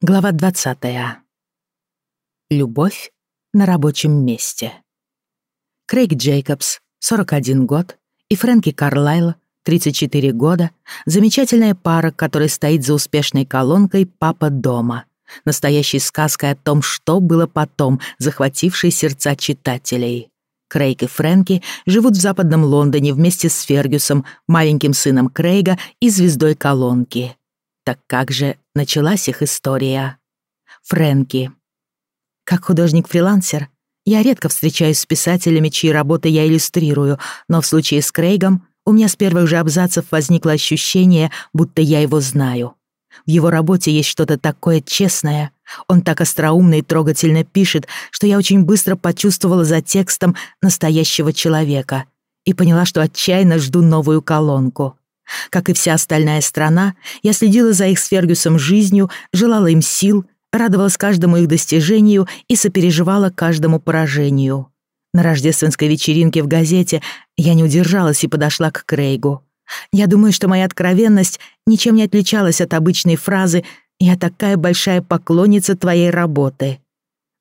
Глава 20. Любовь на рабочем месте. Крейг Джейкобс, 41 год, и Фрэнки Карлайл, 34 года, замечательная пара, которая стоит за успешной колонкой «Папа дома», настоящей сказкой о том, что было потом, захватившей сердца читателей. Крейг и Фрэнки живут в западном Лондоне вместе с Фергюсом, маленьким сыном Крейга и звездой колонки. Так как же началась их история? Фрэнки. Как художник-фрилансер, я редко встречаюсь с писателями, чьи работы я иллюстрирую, но в случае с Крейгом у меня с первых же абзацев возникло ощущение, будто я его знаю. В его работе есть что-то такое честное. Он так остроумно и трогательно пишет, что я очень быстро почувствовала за текстом настоящего человека и поняла, что отчаянно жду новую колонку. Как и вся остальная страна, я следила за их с Фергюсом жизнью, желала им сил, радовалась каждому их достижению и сопереживала каждому поражению. На рождественской вечеринке в газете я не удержалась и подошла к Крейгу. Я думаю, что моя откровенность ничем не отличалась от обычной фразы «Я такая большая поклонница твоей работы».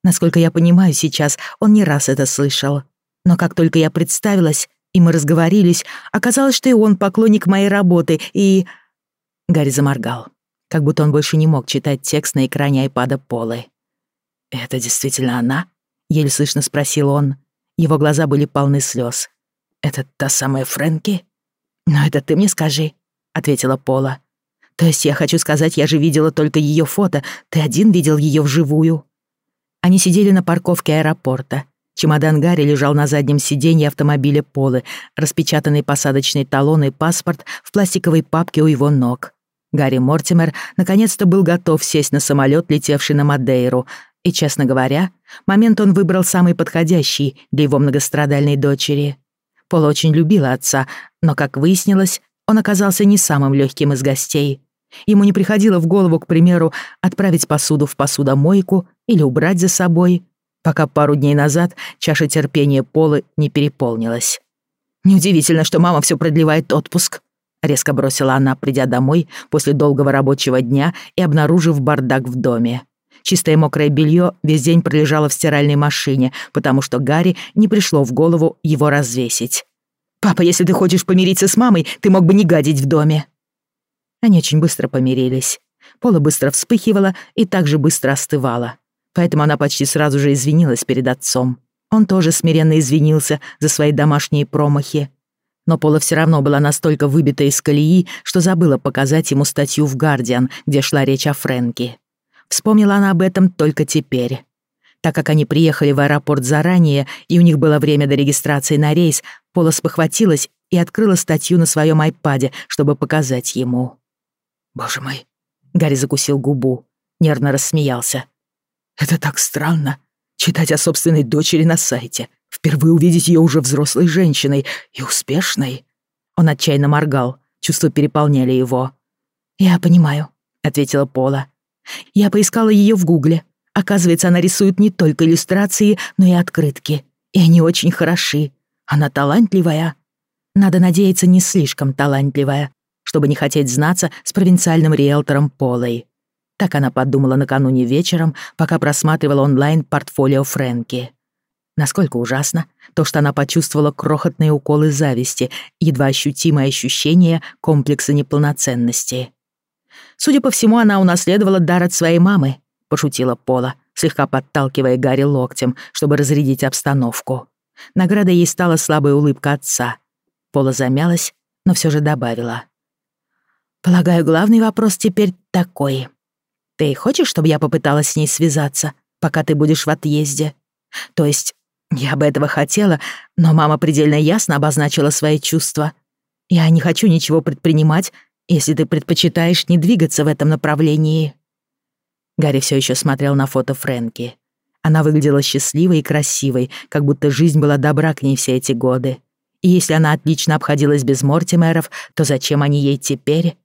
Насколько я понимаю сейчас, он не раз это слышал. Но как только я представилась, и мы разговорились, оказалось, что и он поклонник моей работы, и... Гарри заморгал, как будто он больше не мог читать текст на экране айпада Полы. «Это действительно она?» — еле слышно спросил он. Его глаза были полны слез. «Это та самая Фрэнки?» «Но это ты мне скажи», — ответила Пола. «То есть я хочу сказать, я же видела только ее фото, ты один видел ее вживую?» Они сидели на парковке аэропорта. Чемодан Гарри лежал на заднем сиденье автомобиля Полы, распечатанный посадочный талон и паспорт в пластиковой папке у его ног. Гарри Мортимер наконец-то был готов сесть на самолет, летевший на Мадейру, и, честно говоря, момент он выбрал самый подходящий для его многострадальной дочери. Пола очень любила отца, но, как выяснилось, он оказался не самым легким из гостей. Ему не приходило в голову, к примеру, отправить посуду в посудомойку или убрать за собой, пока пару дней назад чаша терпения Полы не переполнилась. «Неудивительно, что мама все продлевает отпуск», — резко бросила она, придя домой после долгого рабочего дня и обнаружив бардак в доме. Чистое мокрое белье весь день пролежало в стиральной машине, потому что Гарри не пришло в голову его развесить. «Папа, если ты хочешь помириться с мамой, ты мог бы не гадить в доме». Они очень быстро помирились. Пола быстро вспыхивала и также быстро остывала поэтому она почти сразу же извинилась перед отцом. Он тоже смиренно извинился за свои домашние промахи. Но Пола все равно была настолько выбита из колеи, что забыла показать ему статью в «Гардиан», где шла речь о Фрэнке. Вспомнила она об этом только теперь. Так как они приехали в аэропорт заранее, и у них было время до регистрации на рейс, Пола спохватилась и открыла статью на своем айпаде, чтобы показать ему. «Боже мой!» Гарри закусил губу, нервно рассмеялся. Это так странно. Читать о собственной дочери на сайте. Впервые увидеть ее уже взрослой женщиной и успешной. Он отчаянно моргал. Чувства переполняли его. «Я понимаю», — ответила Пола. «Я поискала ее в Гугле. Оказывается, она рисует не только иллюстрации, но и открытки. И они очень хороши. Она талантливая. Надо надеяться, не слишком талантливая, чтобы не хотеть знаться с провинциальным риэлтором Полой. Так она подумала накануне вечером, пока просматривала онлайн портфолио Фрэнки. Насколько ужасно то, что она почувствовала крохотные уколы зависти, едва ощутимое ощущение комплекса неполноценности. «Судя по всему, она унаследовала дар от своей мамы», — пошутила Пола, слегка подталкивая Гарри локтем, чтобы разрядить обстановку. Наградой ей стала слабая улыбка отца. Пола замялась, но все же добавила. «Полагаю, главный вопрос теперь такой. Ты хочешь, чтобы я попыталась с ней связаться, пока ты будешь в отъезде? То есть, я бы этого хотела, но мама предельно ясно обозначила свои чувства. Я не хочу ничего предпринимать, если ты предпочитаешь не двигаться в этом направлении». Гарри все еще смотрел на фото Фрэнки. Она выглядела счастливой и красивой, как будто жизнь была добра к ней все эти годы. И если она отлично обходилась без Мортимеров, то зачем они ей теперь?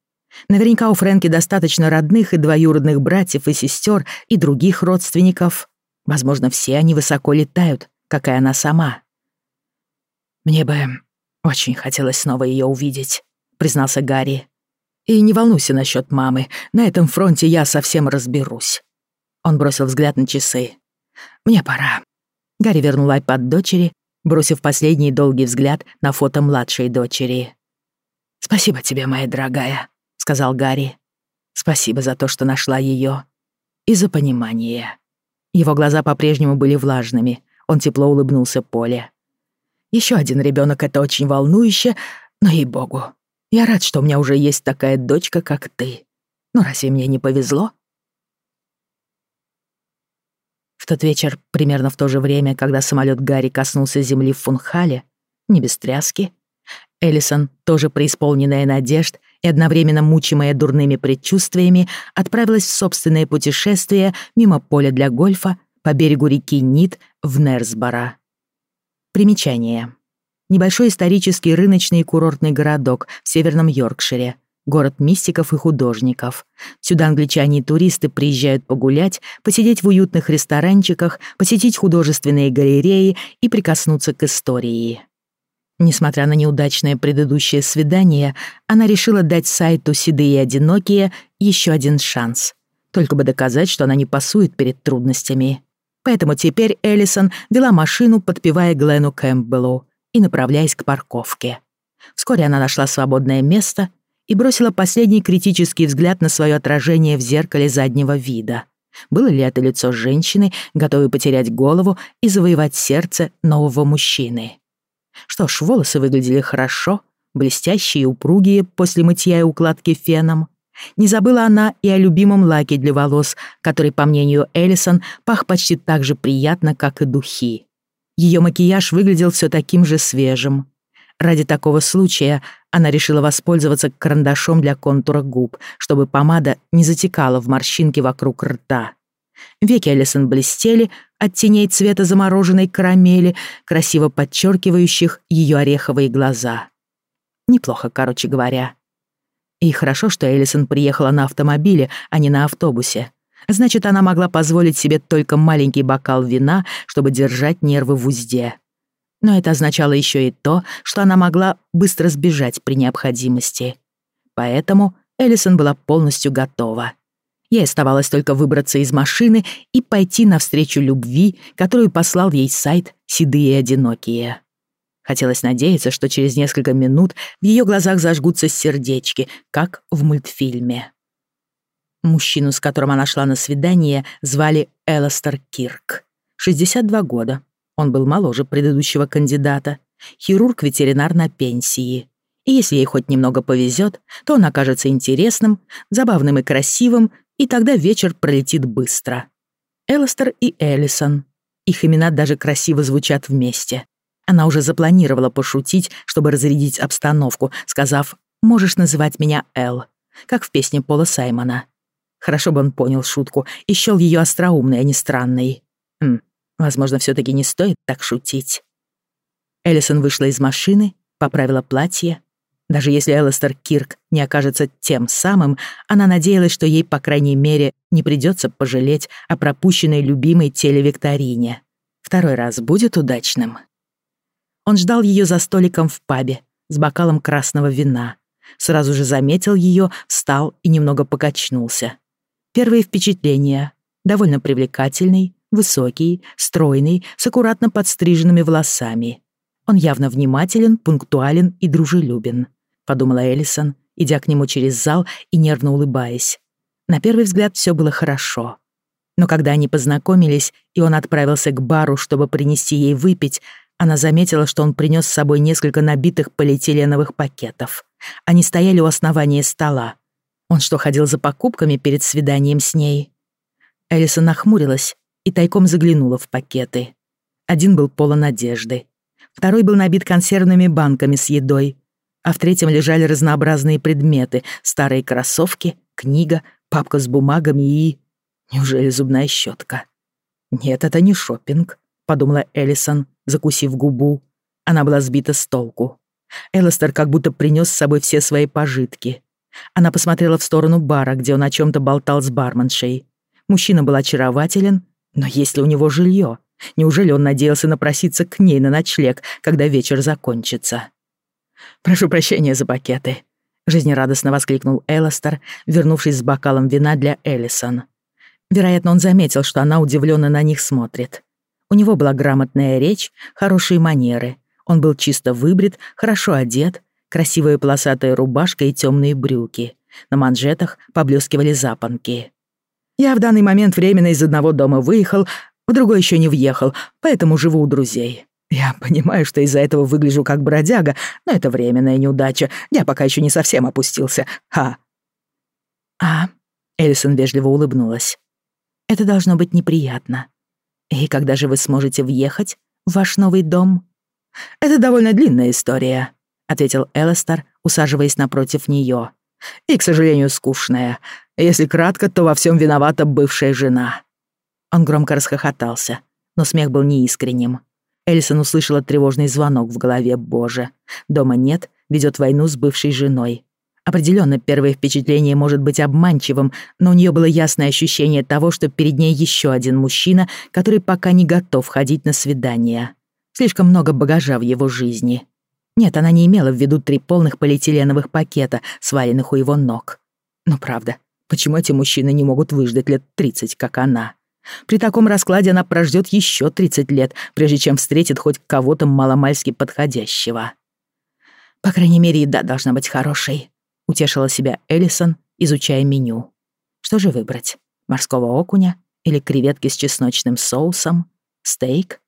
Наверняка у Фрэнки достаточно родных и двоюродных братьев и сестер и других родственников. Возможно, все они высоко летают, как и она сама. «Мне бы очень хотелось снова ее увидеть», — признался Гарри. И не волнуйся насчет мамы, на этом фронте я совсем разберусь». Он бросил взгляд на часы. «Мне пора». Гарри вернул айпад дочери, бросив последний долгий взгляд на фото младшей дочери. «Спасибо тебе, моя дорогая», — сказал Гарри. «Спасибо за то, что нашла ее И за понимание». Его глаза по-прежнему были влажными. Он тепло улыбнулся Поле. Еще один ребенок это очень волнующе, но ей-богу, я рад, что у меня уже есть такая дочка, как ты. Ну разве мне не повезло?» В тот вечер, примерно в то же время, когда самолет Гарри коснулся земли в Фунхале, не без тряски, Эллисон, тоже преисполненная надежд и одновременно мучимая дурными предчувствиями, отправилась в собственное путешествие мимо поля для гольфа по берегу реки Нит в Нерсбора. Примечание. Небольшой исторический рыночный и курортный городок в северном Йоркшире. Город мистиков и художников. Сюда англичане и туристы приезжают погулять, посидеть в уютных ресторанчиках, посетить художественные галереи и прикоснуться к истории. Несмотря на неудачное предыдущее свидание, она решила дать сайту «Седые и одинокие» еще один шанс. Только бы доказать, что она не пасует перед трудностями. Поэтому теперь Эллисон вела машину, подпевая Глену Кэмпбеллу и направляясь к парковке. Вскоре она нашла свободное место и бросила последний критический взгляд на свое отражение в зеркале заднего вида. Было ли это лицо женщины, готовой потерять голову и завоевать сердце нового мужчины? Что ж, волосы выглядели хорошо, блестящие и упругие после мытья и укладки феном. Не забыла она и о любимом лаке для волос, который, по мнению Эллисон, пах почти так же приятно, как и духи. Ее макияж выглядел все таким же свежим. Ради такого случая она решила воспользоваться карандашом для контура губ, чтобы помада не затекала в морщинки вокруг рта. Веки Элисон блестели от теней цвета замороженной карамели, красиво подчеркивающих ее ореховые глаза. Неплохо, короче говоря. И хорошо, что Элисон приехала на автомобиле, а не на автобусе. Значит, она могла позволить себе только маленький бокал вина, чтобы держать нервы в узде. Но это означало еще и то, что она могла быстро сбежать при необходимости. Поэтому Эллисон была полностью готова. Ей оставалось только выбраться из машины и пойти навстречу любви, которую послал ей сайт «Седые одинокие». Хотелось надеяться, что через несколько минут в ее глазах зажгутся сердечки, как в мультфильме. Мужчину, с которым она шла на свидание, звали Эластер Кирк. 62 года. Он был моложе предыдущего кандидата. Хирург-ветеринар на пенсии. И если ей хоть немного повезет, то он окажется интересным, забавным и красивым, и тогда вечер пролетит быстро. Эластер и Эллисон. Их имена даже красиво звучат вместе. Она уже запланировала пошутить, чтобы разрядить обстановку, сказав «Можешь называть меня Эл», как в песне Пола Саймона. Хорошо бы он понял шутку и счёл её остроумной, а не странной. Хм, возможно, всё-таки не стоит так шутить. Эллисон вышла из машины, поправила платье. Даже если Эллистер Кирк не окажется тем самым, она надеялась, что ей, по крайней мере, не придётся пожалеть о пропущенной любимой телевикторине. Второй раз будет удачным. Он ждал её за столиком в пабе с бокалом красного вина. Сразу же заметил её, встал и немного покачнулся. Первые впечатления. Довольно привлекательный, высокий, стройный, с аккуратно подстриженными волосами. Он явно внимателен, пунктуален и дружелюбен, подумала Эллисон, идя к нему через зал и нервно улыбаясь. На первый взгляд все было хорошо. Но когда они познакомились, и он отправился к бару, чтобы принести ей выпить, она заметила, что он принес с собой несколько набитых полиэтиленовых пакетов. Они стояли у основания стола. Он что, ходил за покупками перед свиданием с ней? Элиса нахмурилась и тайком заглянула в пакеты. Один был полон одежды. Второй был набит консервными банками с едой. А в третьем лежали разнообразные предметы. Старые кроссовки, книга, папка с бумагами и... Неужели зубная щетка? Нет, это не шопинг, подумала Элисон, закусив губу. Она была сбита с толку. Эллистер как будто принес с собой все свои пожитки. Она посмотрела в сторону бара, где он о чем то болтал с барменшей. Мужчина был очарователен, но есть ли у него жилье? Неужели он надеялся напроситься к ней на ночлег, когда вечер закончится? «Прошу прощения за пакеты». — жизнерадостно воскликнул Эластер, вернувшись с бокалом вина для Эллисон. Вероятно, он заметил, что она удивленно на них смотрит. У него была грамотная речь, хорошие манеры. Он был чисто выбрит, хорошо одет, красивая полосатая рубашка и темные брюки. На манжетах поблескивали запонки. «Я в данный момент временно из одного дома выехал, в другой еще не въехал, поэтому живу у друзей. Я понимаю, что из-за этого выгляжу как бродяга, но это временная неудача. Я пока еще не совсем опустился. Ха!» «А...» — Эллисон вежливо улыбнулась. «Это должно быть неприятно. И когда же вы сможете въехать в ваш новый дом?» «Это довольно длинная история», — ответил Элестер, усаживаясь напротив нее. «И, к сожалению, скучная. Если кратко, то во всем виновата бывшая жена». Он громко расхохотался, но смех был неискренним. Элисон услышала тревожный звонок в голове Боже. Дома нет, ведет войну с бывшей женой. Определенно, первое впечатление может быть обманчивым, но у нее было ясное ощущение того, что перед ней еще один мужчина, который пока не готов ходить на свидания. Слишком много багажа в его жизни. Нет, она не имела в виду три полных полиэтиленовых пакета, сваленных у его ног. Но правда, почему эти мужчины не могут выждать лет 30, как она? При таком раскладе она прождет еще 30 лет, прежде чем встретит хоть кого-то маломальски подходящего. По крайней мере, еда должна быть хорошей, утешила себя Эллисон, изучая меню. Что же выбрать? Морского окуня или креветки с чесночным соусом? Стейк?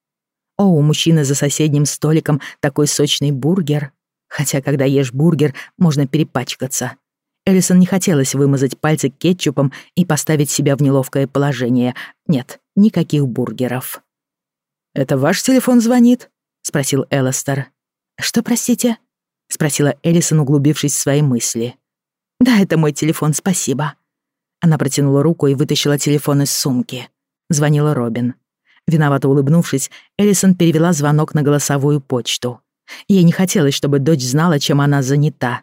О, у мужчины за соседним столиком такой сочный бургер. Хотя, когда ешь бургер, можно перепачкаться. Эллисон не хотелось вымазать пальцы кетчупом и поставить себя в неловкое положение. Нет, никаких бургеров. «Это ваш телефон звонит?» — спросил Эллистер. «Что, простите?» — спросила Эллисон, углубившись в свои мысли. «Да, это мой телефон, спасибо». Она протянула руку и вытащила телефон из сумки. Звонила Робин. Виновато улыбнувшись, Эллисон перевела звонок на голосовую почту. Ей не хотелось, чтобы дочь знала, чем она занята.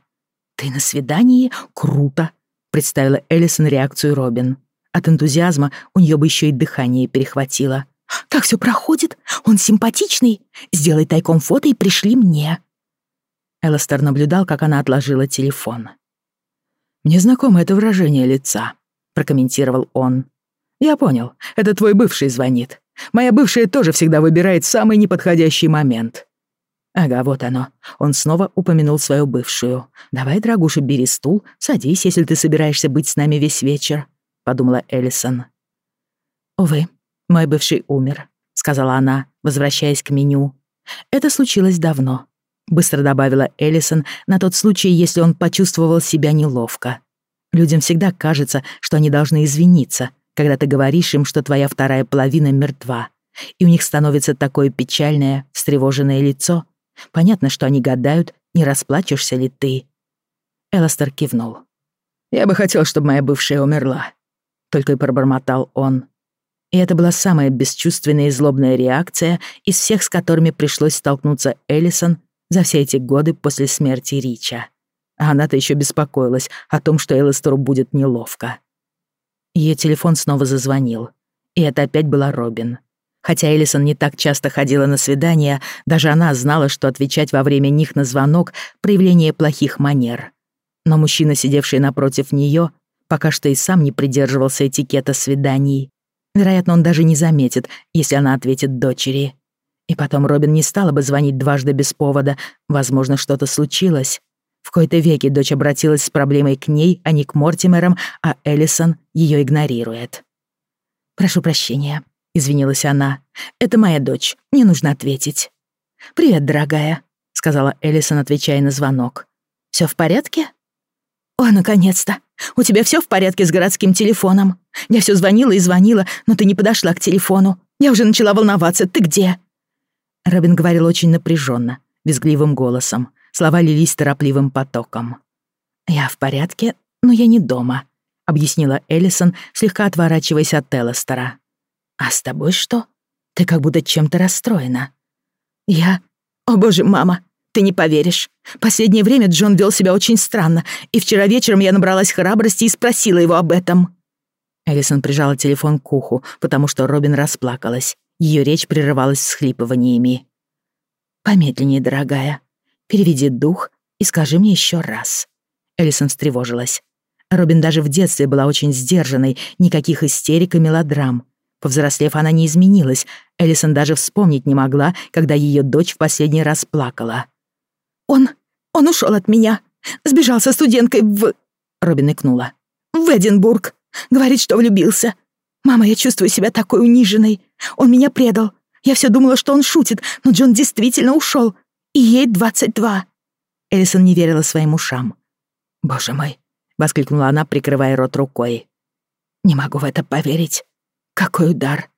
«Ты на свидании? Круто!» — представила Эллисон реакцию Робин. От энтузиазма у нее бы еще и дыхание перехватило. «Как все проходит? Он симпатичный? Сделай тайком фото и пришли мне». Элластер наблюдал, как она отложила телефон. «Мне знакомо это выражение лица», — прокомментировал он. «Я понял, это твой бывший звонит. Моя бывшая тоже всегда выбирает самый неподходящий момент. Ага, вот оно. Он снова упомянул свою бывшую. «Давай, дорогуша, бери стул, садись, если ты собираешься быть с нами весь вечер», — подумала Эллисон. «Увы, мой бывший умер», — сказала она, возвращаясь к меню. «Это случилось давно», — быстро добавила Эллисон на тот случай, если он почувствовал себя неловко. Людям всегда кажется, что они должны извиниться, когда ты говоришь им, что твоя вторая половина мертва, и у них становится такое печальное, встревоженное лицо — Понятно, что они гадают, не расплачешься ли ты. Эластер кивнул. «Я бы хотел, чтобы моя бывшая умерла», — только и пробормотал он. И это была самая бесчувственная и злобная реакция из всех, с которыми пришлось столкнуться Эллисон за все эти годы после смерти Рича. А она-то еще беспокоилась о том, что Элистеру будет неловко. Ее телефон снова зазвонил. И это опять была Робин. Хотя Элисон не так часто ходила на свидания, даже она знала, что отвечать во время них на звонок — проявление плохих манер. Но мужчина, сидевший напротив нее, пока что и сам не придерживался этикета свиданий. Вероятно, он даже не заметит, если она ответит дочери. И потом Робин не стала бы звонить дважды без повода. Возможно, что-то случилось. В кои-то веки дочь обратилась с проблемой к ней, а не к Мортимерам, а Эллисон ее игнорирует. «Прошу прощения», — извинилась она. «Это моя дочь. Мне нужно ответить». «Привет, дорогая», — сказала Эллисон, отвечая на звонок. «Всё в порядке?» «О, наконец-то! У тебя всё в порядке с городским телефоном? Я всё звонила и звонила, но ты не подошла к телефону. Я уже начала волноваться. Ты где?» Робин говорил очень напряженно, визгливым голосом. Слова лились торопливым потоком. «Я в порядке, но я не дома», — объяснила Эллисон, слегка отворачиваясь от Теллестера. «А с тобой что? Ты как будто чем-то расстроена». «Я? О боже, мама, ты не поверишь. Последнее время Джон вел себя очень странно, и вчера вечером я набралась храбрости и спросила его об этом». Элисон прижала телефон к уху, потому что Робин расплакалась. Ее речь прерывалась всхлипываниями. «Помедленнее, дорогая. Переведи дух и скажи мне еще раз». Элисон встревожилась. Робин даже в детстве была очень сдержанной, никаких истерик и мелодрам. Повзрослев, она не изменилась. Элисон даже вспомнить не могла, когда ее дочь в последний раз плакала. «Он... он ушел от меня. Сбежал со студенткой в...» Робин икнула. «В Эдинбург. Говорит, что влюбился. Мама, я чувствую себя такой униженной. Он меня предал. Я все думала, что он шутит, но Джон действительно ушел. И ей двадцать два». Элисон не верила своим ушам. «Боже мой!» — воскликнула она, прикрывая рот рукой. «Не могу в это поверить. Какой удар!»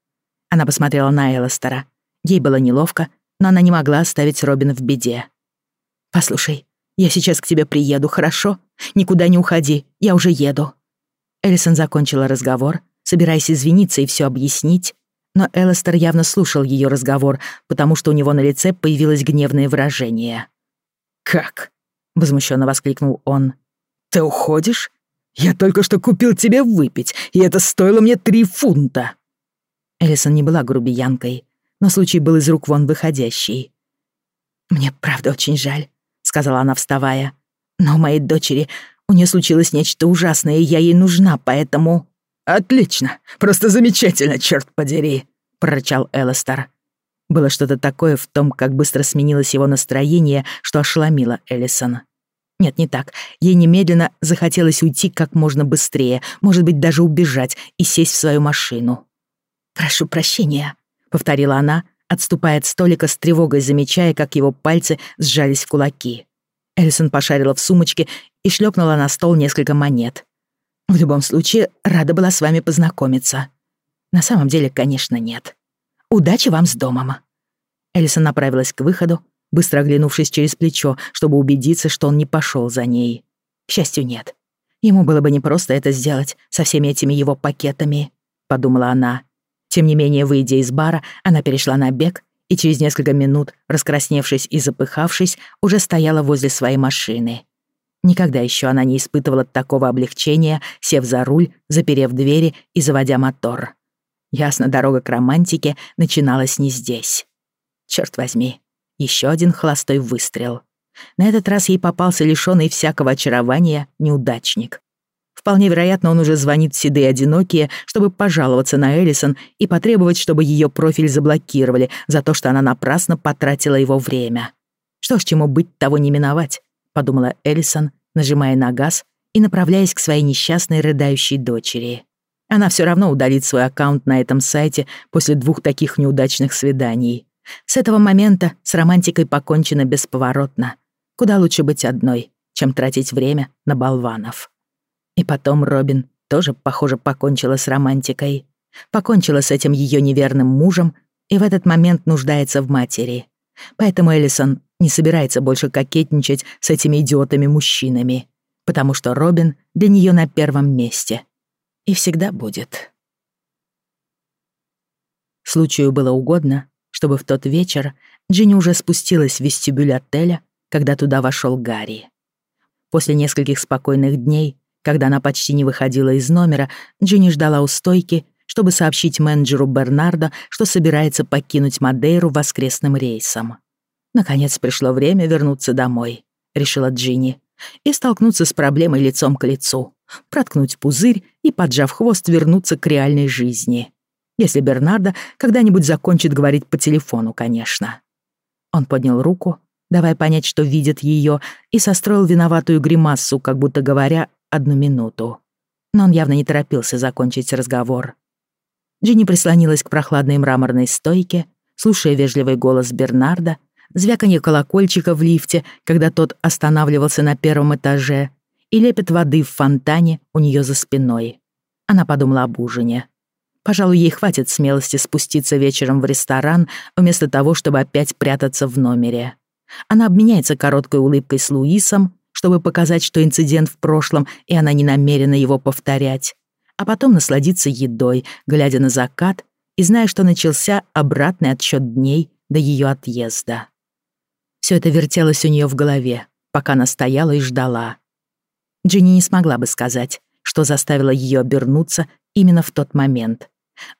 Она посмотрела на Элостера. Ей было неловко, но она не могла оставить Робин в беде. «Послушай, я сейчас к тебе приеду, хорошо? Никуда не уходи, я уже еду». Элисон закончила разговор, собираясь извиниться и все объяснить, но Элестер явно слушал ее разговор, потому что у него на лице появилось гневное выражение. «Как?» — возмущенно воскликнул он. «Ты уходишь? Я только что купил тебе выпить, и это стоило мне три фунта!» Элисон не была грубиянкой, но случай был из рук вон выходящий. «Мне правда очень жаль», — сказала она, вставая. «Но у моей дочери, у нее случилось нечто ужасное, и я ей нужна, поэтому...» «Отлично! Просто замечательно, черт подери!» — прорычал Элестер. Было что-то такое в том, как быстро сменилось его настроение, что ошеломило Эллисон. Нет, не так. Ей немедленно захотелось уйти как можно быстрее, может быть, даже убежать и сесть в свою машину. «Прошу прощения», — повторила она, отступая от столика с тревогой, замечая, как его пальцы сжались в кулаки. Эллисон пошарила в сумочке и шлепнула на стол несколько монет. В любом случае, рада была с вами познакомиться. На самом деле, конечно, нет. Удачи вам с домом. Элисон направилась к выходу, быстро оглянувшись через плечо, чтобы убедиться, что он не пошел за ней. К счастью, нет. Ему было бы непросто это сделать со всеми этими его пакетами, подумала она. Тем не менее, выйдя из бара, она перешла на бег и через несколько минут, раскрасневшись и запыхавшись, уже стояла возле своей машины. Никогда еще она не испытывала такого облегчения, сев за руль, заперев двери и заводя мотор. Ясно, дорога к романтике начиналась не здесь. Черт возьми, еще один холостой выстрел. На этот раз ей попался лишённый всякого очарования неудачник. Вполне вероятно, он уже звонит в седые одинокие, чтобы пожаловаться на Эллисон и потребовать, чтобы ее профиль заблокировали за то, что она напрасно потратила его время. Что ж, чему быть, того не миновать подумала Эллисон, нажимая на газ и направляясь к своей несчастной рыдающей дочери. Она все равно удалит свой аккаунт на этом сайте после двух таких неудачных свиданий. С этого момента с романтикой покончено бесповоротно. Куда лучше быть одной, чем тратить время на болванов. И потом Робин тоже, похоже, покончила с романтикой. Покончила с этим ее неверным мужем и в этот момент нуждается в матери. Поэтому Эллисон не собирается больше кокетничать с этими идиотами-мужчинами, потому что Робин для нее на первом месте. И всегда будет. Случаю было угодно, чтобы в тот вечер Джинни уже спустилась в вестибюль отеля, когда туда вошел Гарри. После нескольких спокойных дней, когда она почти не выходила из номера, Джинни ждала у стойки, чтобы сообщить менеджеру Бернардо, что собирается покинуть Мадейру воскресным рейсом. Наконец пришло время вернуться домой, решила Джинни, и столкнуться с проблемой лицом к лицу, проткнуть пузырь и, поджав хвост, вернуться к реальной жизни. Если Бернардо когда-нибудь закончит говорить по телефону, конечно. Он поднял руку, давая понять, что видит ее, и состроил виноватую гримассу, как будто говоря одну минуту. Но он явно не торопился закончить разговор. Джинни прислонилась к прохладной мраморной стойке, слушая вежливый голос Бернарда звяканье колокольчика в лифте, когда тот останавливался на первом этаже, и лепет воды в фонтане у нее за спиной. Она подумала об ужине. Пожалуй, ей хватит смелости спуститься вечером в ресторан, вместо того, чтобы опять прятаться в номере. Она обменяется короткой улыбкой с Луисом, чтобы показать, что инцидент в прошлом, и она не намерена его повторять. А потом насладиться едой, глядя на закат и зная, что начался обратный отсчет дней до ее отъезда. Все это вертелось у нее в голове, пока она стояла и ждала. Джинни не смогла бы сказать, что заставило ее обернуться именно в тот момент.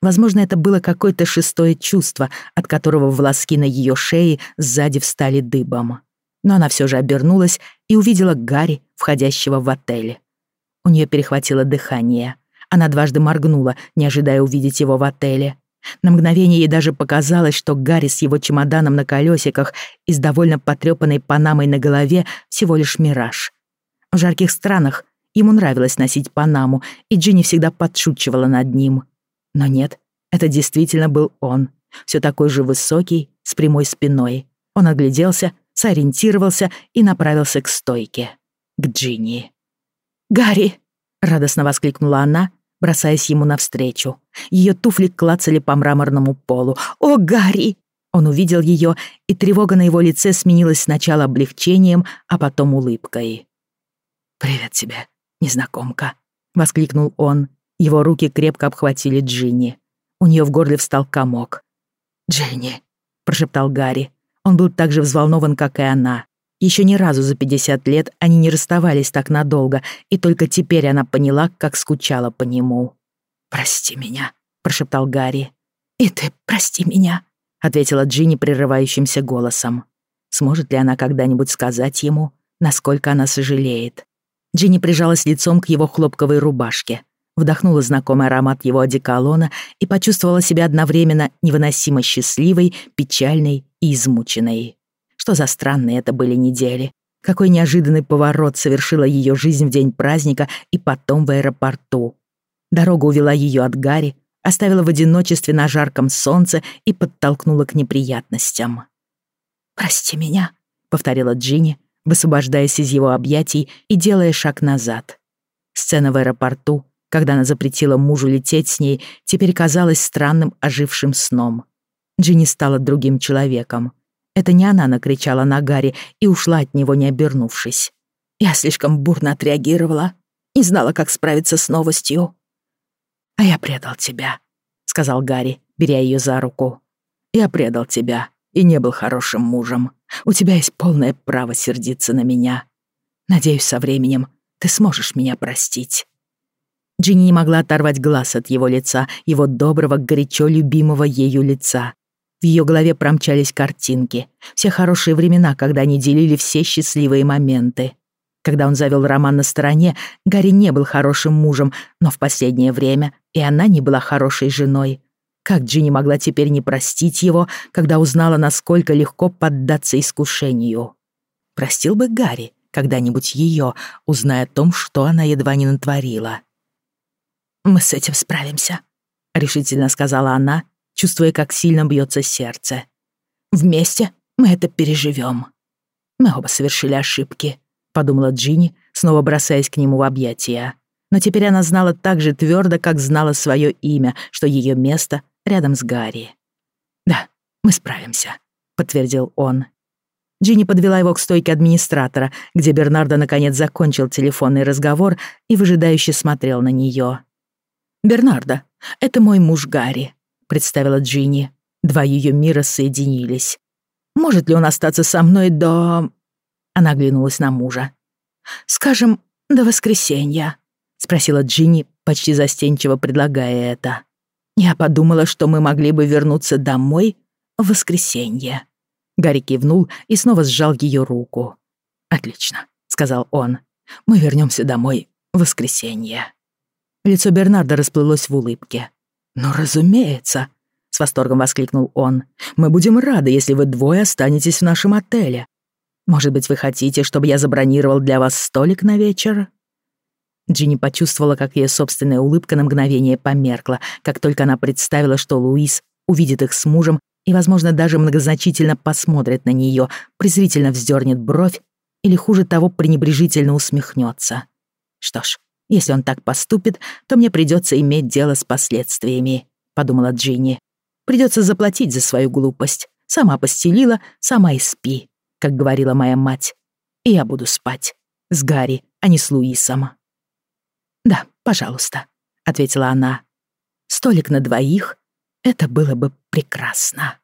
Возможно, это было какое-то шестое чувство, от которого волоски на ее шее сзади встали дыбом. Но она все же обернулась и увидела Гарри, входящего в отель. У нее перехватило дыхание. Она дважды моргнула, не ожидая увидеть его в отеле. На мгновение ей даже показалось, что Гарри с его чемоданом на колесиках и с довольно потрепанной панамой на голове всего лишь мираж. В жарких странах ему нравилось носить панаму, и Джинни всегда подшучивала над ним. Но нет, это действительно был он. Все такой же высокий, с прямой спиной. Он огляделся, сориентировался и направился к стойке. К Джинни. «Гарри!» — радостно воскликнула она, бросаясь ему навстречу. Ее туфли клацали по мраморному полу. «О, Гарри!» Он увидел ее, и тревога на его лице сменилась сначала облегчением, а потом улыбкой. «Привет тебе, незнакомка», — воскликнул он. Его руки крепко обхватили Джинни. У нее в горле встал комок. «Джинни», — прошептал Гарри. Он был так же взволнован, как и она. Еще ни разу за 50 лет они не расставались так надолго, и только теперь она поняла, как скучала по нему. «Прости меня», — прошептал Гарри. «И ты прости меня», — ответила Джинни прерывающимся голосом. Сможет ли она когда-нибудь сказать ему, насколько она сожалеет? Джинни прижалась лицом к его хлопковой рубашке, вдохнула знакомый аромат его одеколона и почувствовала себя одновременно невыносимо счастливой, печальной и измученной. Что за странные это были недели. Какой неожиданный поворот совершила ее жизнь в день праздника и потом в аэропорту. Дорога увела ее от Гарри, оставила в одиночестве на жарком солнце и подтолкнула к неприятностям. «Прости меня», — повторила Джинни, высвобождаясь из его объятий и делая шаг назад. Сцена в аэропорту, когда она запретила мужу лететь с ней, теперь казалась странным ожившим сном. Джинни стала другим человеком. Это не она накричала на Гарри и ушла от него, не обернувшись. Я слишком бурно отреагировала. Не знала, как справиться с новостью. «А я предал тебя», — сказал Гарри, беря ее за руку. «Я предал тебя и не был хорошим мужем. У тебя есть полное право сердиться на меня. Надеюсь, со временем ты сможешь меня простить». Джинни не могла оторвать глаз от его лица, его доброго, горячо любимого ею лица. В ее голове промчались картинки. Все хорошие времена, когда они делили все счастливые моменты. Когда он завел роман на стороне, Гарри не был хорошим мужем, но в последнее время и она не была хорошей женой. Как Джинни могла теперь не простить его, когда узнала, насколько легко поддаться искушению? Простил бы Гарри когда-нибудь ее, узная о том, что она едва не натворила. «Мы с этим справимся», — решительно сказала она, чувствуя, как сильно бьется сердце. «Вместе мы это переживем. «Мы оба совершили ошибки», — подумала Джинни, снова бросаясь к нему в объятия. Но теперь она знала так же твердо, как знала свое имя, что ее место рядом с Гарри. «Да, мы справимся», — подтвердил он. Джинни подвела его к стойке администратора, где Бернардо наконец закончил телефонный разговор и выжидающе смотрел на нее. «Бернардо, это мой муж Гарри», — представила Джинни. Два ее мира соединились. «Может ли он остаться со мной до...» Она оглянулась на мужа. «Скажем, до воскресенья», — спросила Джинни, почти застенчиво предлагая это. «Я подумала, что мы могли бы вернуться домой в воскресенье». Гарри кивнул и снова сжал ее руку. «Отлично», — сказал он. «Мы вернемся домой в воскресенье». Лицо Бернарда расплылось в улыбке. «Ну, разумеется», — с восторгом воскликнул он. «Мы будем рады, если вы двое останетесь в нашем отеле. Может быть, вы хотите, чтобы я забронировал для вас столик на вечер?» Джинни почувствовала, как ее собственная улыбка на мгновение померкла, как только она представила, что Луис увидит их с мужем и, возможно, даже многозначительно посмотрит на нее, презрительно вздернет бровь или, хуже того, пренебрежительно усмехнется. Что ж, если он так поступит, то мне придется иметь дело с последствиями, подумала Джинни. Придется заплатить за свою глупость. Сама постелила, сама и спи, как говорила моя мать. И я буду спать. С Гарри, а не с Луисом. «Да, пожалуйста», — ответила она. «Столик на двоих — это было бы прекрасно».